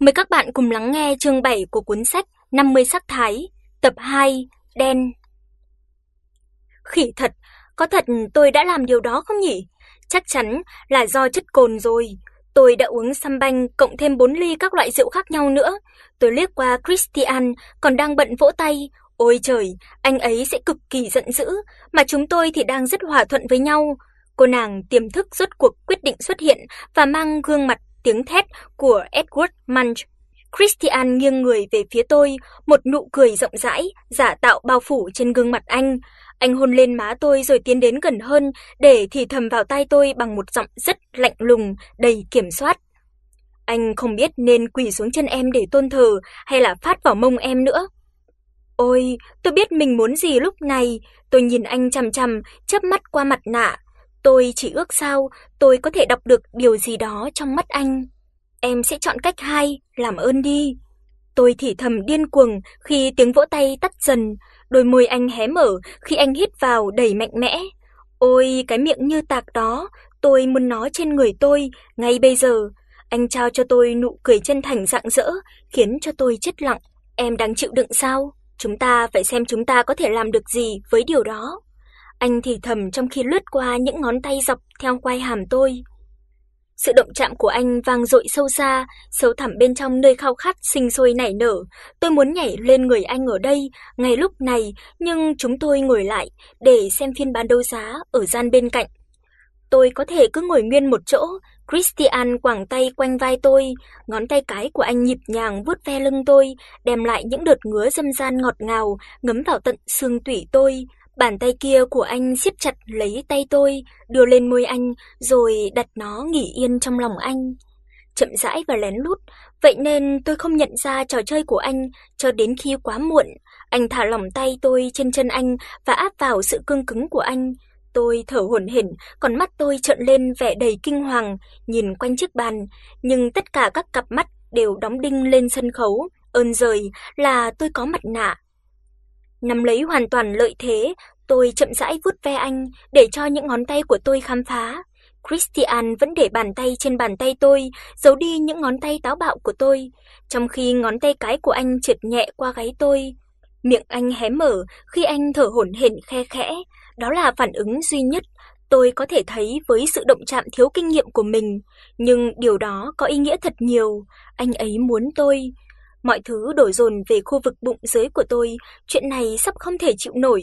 Mời các bạn cùng lắng nghe chương 7 của cuốn sách 50 sắc thái, tập 2, đen. Khỉ thật, có thật tôi đã làm điều đó không nhỉ? Chắc chắn là do chất cồn rồi. Tôi đã uống sâm banh cộng thêm 4 ly các loại rượu khác nhau nữa. Tôi liếc qua Christian còn đang bận vỗ tay. Ôi trời, anh ấy sẽ cực kỳ giận dữ, mà chúng tôi thì đang rất hòa thuận với nhau. Cô nàng tiềm thức rốt cuộc quyết định xuất hiện và mang gương mặt tiếng thét của Edward Munch. Christian nghiêng người về phía tôi, một nụ cười rộng rãi giả tạo bao phủ trên gương mặt anh. Anh hôn lên má tôi rồi tiến đến gần hơn để thì thầm vào tai tôi bằng một giọng rất lạnh lùng, đầy kiểm soát. Anh không biết nên quỳ xuống chân em để tôn thờ hay là phát vào mông em nữa. Ôi, tôi biết mình muốn gì lúc này, tôi nhìn anh chằm chằm, chớp mắt qua mặt nạ. Tôi chỉ ước sao tôi có thể đọc được điều gì đó trong mắt anh. Em sẽ chọn cách hai, làm ơn đi. Tôi thì thầm điên cuồng khi tiếng vỗ tay tắt dần, đôi môi anh hé mở khi anh hít vào đầy mạnh mẽ. Ôi, cái miệng như tạc đó, tôi muốn nó trên người tôi ngay bây giờ. Anh trao cho tôi nụ cười chân thành rạng rỡ, khiến cho tôi chết lặng. Em đang chịu đựng sao? Chúng ta phải xem chúng ta có thể làm được gì với điều đó. Anh thì thầm trong khi lướt qua những ngón tay dọc theo quai hàm tôi. Sự động chạm của anh vang dội sâu xa, sâu thẳm bên trong nơi khao khát sinh sôi nảy nở. Tôi muốn nhảy lên người anh ở đây, ngay lúc này, nhưng chúng tôi ngồi lại để xem phiên bán đấu giá ở gian bên cạnh. Tôi có thể cứ ngồi nguyên một chỗ, Christian quàng tay quanh vai tôi, ngón tay cái của anh nhịp nhàng vuốt ve lưng tôi, đem lại những đợt ngứa dâm gian ngọt ngào ngấm vào tận xương tủy tôi. Bàn tay kia của anh siết chặt lấy tay tôi, đưa lên môi anh rồi đặt nó nghỉ yên trong lòng anh. Chậm rãi và lén lút, vậy nên tôi không nhận ra trò chơi của anh cho đến khi quá muộn. Anh thả lỏng tay tôi trên chân anh và áp vào sự cương cứng của anh. Tôi thở hổn hển, còn mắt tôi trợn lên vẻ đầy kinh hoàng, nhìn quanh chiếc bàn, nhưng tất cả các cặp mắt đều đóng đinh lên sân khấu, ơn giời, là tôi có mặt nạ. Nắm lấy hoàn toàn lợi thế, tôi chậm rãi vuốt ve anh để cho những ngón tay của tôi khám phá. Christian vẫn để bàn tay trên bàn tay tôi, giấu đi những ngón tay táo bạo của tôi, trong khi ngón tay cái của anh trượt nhẹ qua gáy tôi. Miệng anh hé mở khi anh thở hổn hển khe khẽ, đó là phản ứng duy nhất tôi có thể thấy với sự động chạm thiếu kinh nghiệm của mình, nhưng điều đó có ý nghĩa thật nhiều, anh ấy muốn tôi Mọi thứ đổ dồn về khu vực bụng dưới của tôi, chuyện này sắp không thể chịu nổi.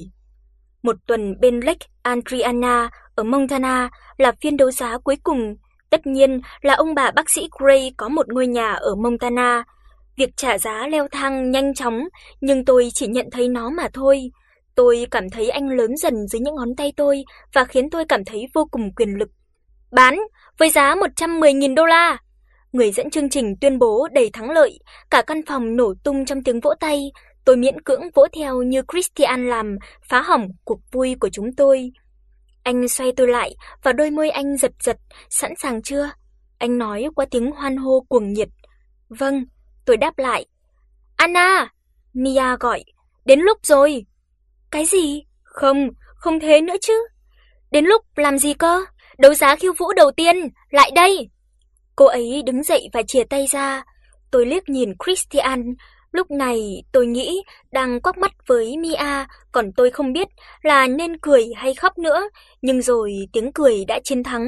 Một tuần bên Lake Adriana ở Montana là phiên đấu giá cuối cùng. Tất nhiên là ông bà bác sĩ Gray có một ngôi nhà ở Montana. Việc trả giá leo thang nhanh chóng, nhưng tôi chỉ nhận thấy nó mà thôi. Tôi cảm thấy anh lớn dần dưới những ngón tay tôi và khiến tôi cảm thấy vô cùng quyền lực. Bán với giá 110.000 đô la. Người dẫn chương trình tuyên bố đầy thắng lợi, cả căn phòng nổ tung trong tiếng vỗ tay. Tôi miễn cưỡng vỗ theo như Christian làm, phá hỏng cuộc vui của chúng tôi. Anh xoay tôi lại và đôi môi anh giật giật, sẵn sàng chưa? Anh nói qua tiếng hoan hô cuồng nhiệt. Vâng, tôi đáp lại. Anna, Mia gọi, đến lúc rồi. Cái gì? Không, không thế nữa chứ. Đến lúc làm gì cơ? Đấu giá khiêu vũ đầu tiên, lại đây. Cô ấy đứng dậy và chìa tay ra. Tôi liếc nhìn Christian, lúc này tôi nghĩ đang quắc mắt với Mia, còn tôi không biết là nên cười hay khóc nữa, nhưng rồi tiếng cười đã chiến thắng.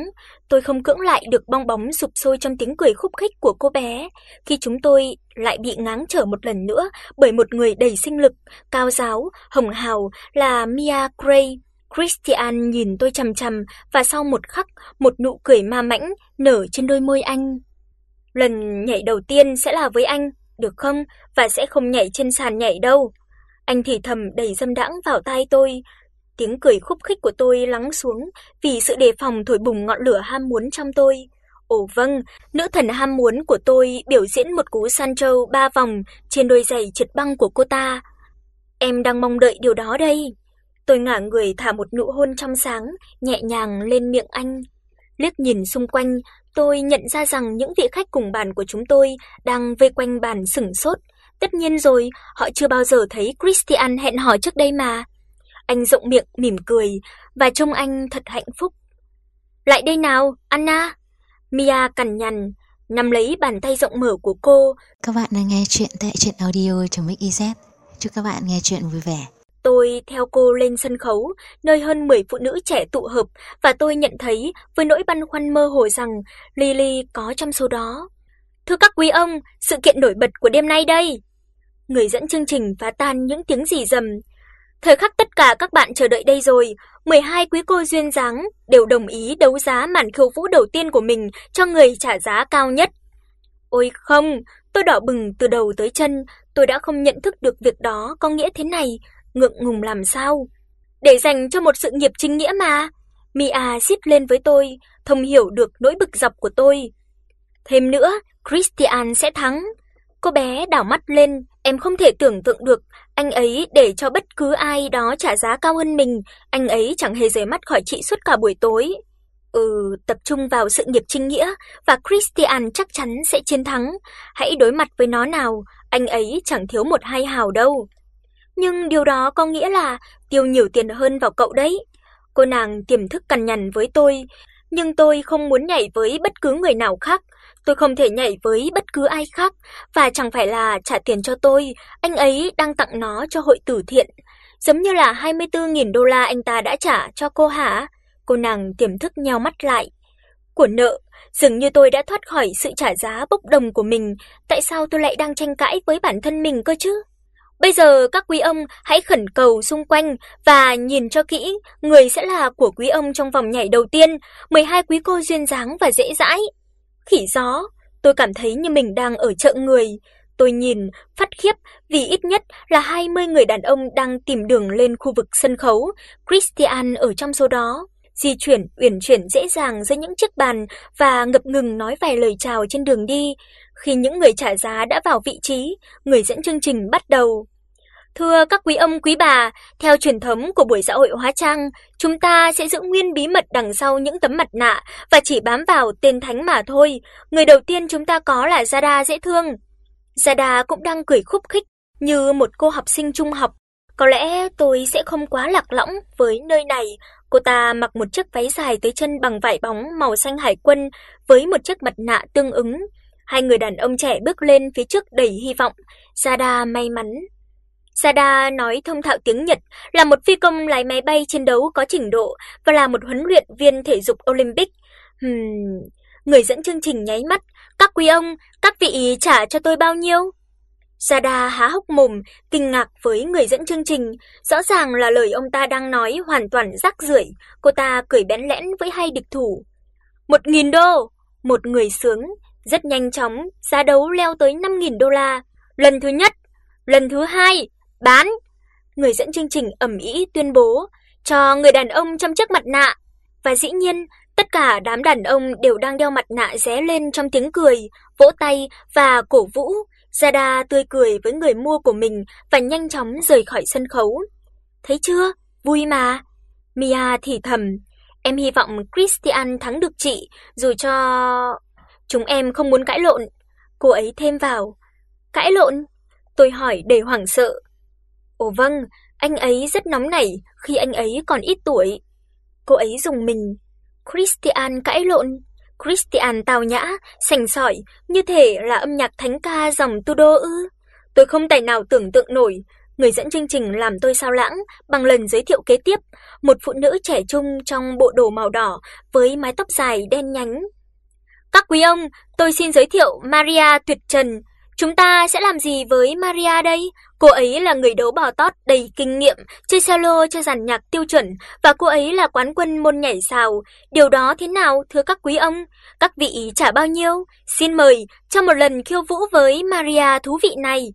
Tôi không cưỡng lại được bong bóng sụp sôi trong tiếng cười khúc khích của cô bé, khi chúng tôi lại bị ngáng trở một lần nữa bởi một người đầy sinh lực, cao giáo, hồng hào là Mia Gray. Christian nhìn tôi chằm chằm và sau một khắc, một nụ cười ma mãnh nở trên đôi môi anh. Lần nhảy đầu tiên sẽ là với anh, được không? Và sẽ không nhảy trên sàn nhảy đâu. Anh thì thầm đầy dâm đãng vào tai tôi. Tiếng cười khúc khích của tôi lắng xuống vì sự đề phòng thổi bùng ngọn lửa ham muốn trong tôi. Ồ vâng, nữ thần ham muốn của tôi biểu diễn một cú Sancho ba vòng trên đôi giày trượt băng của cô ta. Em đang mong đợi điều đó đây. Tôi ngả người thả một nụ hôn trong sáng nhẹ nhàng lên miệng anh. Liếc nhìn xung quanh, tôi nhận ra rằng những vị khách cùng bàn của chúng tôi đang vây quanh bàn sững sốt. Tất nhiên rồi, họ chưa bao giờ thấy Christian hẹn hò trước đây mà. Anh rộng miệng mỉm cười và trông anh thật hạnh phúc. "Lại đây nào, Anna." Mia cằn nhằn, nắm lấy bàn tay rộng mở của cô. Các bạn đang nghe chuyện tại truyện audio.mix.iz. Chúc các bạn nghe chuyện vui vẻ. Tôi theo cô lên sân khấu, nơi hơn 10 phụ nữ trẻ tụ hợp và tôi nhận thấy với nỗi băn khoăn mơ hồ rằng Lily có trong số đó. Thưa các quý ông, sự kiện nổi bật của đêm nay đây. Người dẫn chương trình phá tan những tiếng rì rầm. Thời khắc tất cả các bạn chờ đợi đây rồi, 12 quý cô duyên dáng đều đồng ý đấu giá màn khiêu vũ đầu tiên của mình cho người trả giá cao nhất. Ôi không, tôi đỏ bừng từ đầu tới chân, tôi đã không nhận thức được việc đó có nghĩa thế này, ngượng ngùng làm sao? Để dành cho một sự nghiệp chính nghĩa mà. Mia xít lên với tôi, thông hiểu được nỗi bực dọc của tôi. Thêm nữa, Christian sẽ thắng. Cô bé đảo mắt lên, em không thể tưởng tượng được, anh ấy để cho bất cứ ai đó trả giá cao hơn mình, anh ấy chẳng hề rời mắt khỏi chị suốt cả buổi tối. Ừ, tập trung vào sự nghiệp chính nghĩa và Christian chắc chắn sẽ chiến thắng. Hãy đối mặt với nó nào, anh ấy chẳng thiếu một hai hào đâu. Nhưng điều đó có nghĩa là tiêu nhiều tiền hơn vào cậu đấy. Cô nàng tiềm thức cằn nhằn với tôi, nhưng tôi không muốn nhảy với bất cứ người nào khác, tôi không thể nhảy với bất cứ ai khác và chẳng phải là trả tiền cho tôi, anh ấy đang tặng nó cho hội từ thiện, giống như là 24.000 đô la anh ta đã trả cho cô hả? Cô nàng tiềm thức nheo mắt lại. Của nợ, dường như tôi đã thoát khỏi sự trả giá bốc đồng của mình, tại sao tôi lại đang tranh cãi với bản thân mình cơ chứ? Bây giờ các quý ông hãy khẩn cầu xung quanh và nhìn cho kỹ, người sẽ là của quý ông trong vòng nhảy đầu tiên, 12 quý cô duyên dáng và dễ dãi. Khỉ gió, tôi cảm thấy như mình đang ở chợ người. Tôi nhìn phát khiếp vì ít nhất là 20 người đàn ông đang tìm đường lên khu vực sân khấu, Christian ở trong số đó di chuyển uyển chuyển dễ dàng giữa những chiếc bàn và ngập ngừng nói vài lời chào trên đường đi. Khi những người trả giá đã vào vị trí, người dẫn chương trình bắt đầu. Thưa các quý ông quý bà, theo truyền thống của buổi xã hội hóa trang, chúng ta sẽ giữ nguyên bí mật đằng sau những tấm mặt nạ và chỉ bám vào tên thánh mà thôi. Người đầu tiên chúng ta có là Zada dễ thương. Zada cũng đang cười khúc khích như một cô học sinh trung học. Có lẽ tôi sẽ không quá lạc lõng với nơi này, Cô ta mặc một chiếc váy dài tới chân bằng vải bóng màu xanh hải quân với một chiếc mặt nạ tương ứng. Hai người đàn ông trẻ bước lên phía trước đầy hy vọng. Sada may mắn. Sada nói thông thạo tiếng Nhật, là một phi công lái máy bay chiến đấu có trình độ và là một huấn luyện viên thể dục Olympic. Ừm, người dẫn chương trình nháy mắt, "Các quý ông, các vị trả cho tôi bao nhiêu?" Sada há hốc mồm, kinh ngạc với người dẫn chương trình, rõ ràng là lời ông ta đang nói hoàn toàn rác rưởi, cô ta cười bẽn lẽn với hai địch thủ. Một nghìn đô." Một người sướng, rất nhanh chóng, giá đấu leo tới 5000 đô la. Lần thứ nhất, lần thứ hai, bán. Người dẫn chương trình ầm ĩ tuyên bố cho người đàn ông trong chiếc mặt nạ. Và dĩ nhiên, tất cả đám đàn ông đều đang đeo mặt nạ ré lên trong tiếng cười, vỗ tay và cổ vũ. Zada tươi cười với người mua của mình và nhanh chóng rời khỏi sân khấu. Thấy chưa? Vui mà. Mia thì thầm, em hy vọng Christian thắng được chị, dù cho chúng em không muốn cãi lộn. Cô ấy thêm vào. Cãi lộn? Tôi hỏi đầy hoảng sợ. Ồ vâng, anh ấy rất nóng nảy khi anh ấy còn ít tuổi. Cô ấy dùng mình. Christian cãi lộn. Christian tào nhã, sành sỏi, như thể là âm nhạc thánh ca dòng Tudor ư? Tôi không tài nào tưởng tượng nổi, người dẫn chương trình làm tôi sao lãng bằng lần giới thiệu kế tiếp, một phụ nữ trẻ trung trong bộ đồ màu đỏ với mái tóc dài đen nhánh. Các quý ông, tôi xin giới thiệu Maria Tuyệt Trần, Chúng ta sẽ làm gì với Maria đây? Cô ấy là người đấu bò tót đầy kinh nghiệm, chơi cello cho dàn nhạc tiêu chuẩn và cô ấy là quán quân môn nhảy sào. Điều đó thế nào thưa các quý ông? Các vị trả bao nhiêu? Xin mời cho một lần khiêu vũ với Maria thú vị này.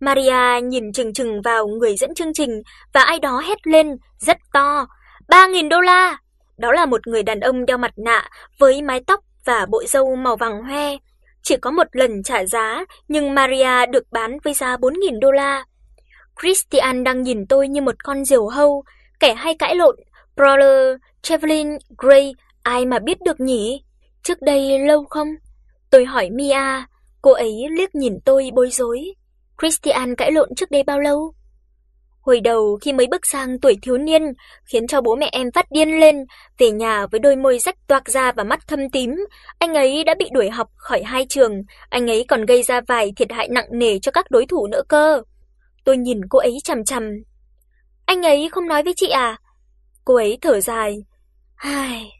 Maria nhìn chừng chừng vào người dẫn chương trình và ai đó hét lên rất to, "3.000 đô la!" Đó là một người đàn ông đeo mặt nạ với mái tóc và bộ râu màu vàng hoe chỉ có một lần trả giá, nhưng Maria được bán với giá 4000 đô la. Christian đang nhìn tôi như một con diều hâu, kẻ hay cãi lộn, Brawler, Chevelin, Gray, ai mà biết được nhỉ? Trước đây lâu không? Tôi hỏi Mia, cô ấy liếc nhìn tôi bối rối. Christian cãi lộn trước đây bao lâu? Hồi đầu khi mới bước sang tuổi thiếu niên, khiến cho bố mẹ em phát điên lên, về nhà với đôi môi rách toạc ra và mắt thâm tím, anh ấy đã bị đuổi học khỏi hai trường, anh ấy còn gây ra vài thiệt hại nặng nề cho các đối thủ nữa cơ. Tôi nhìn cô ấy chằm chằm. Anh ấy không nói với chị à? Cô ấy thở dài. Ai,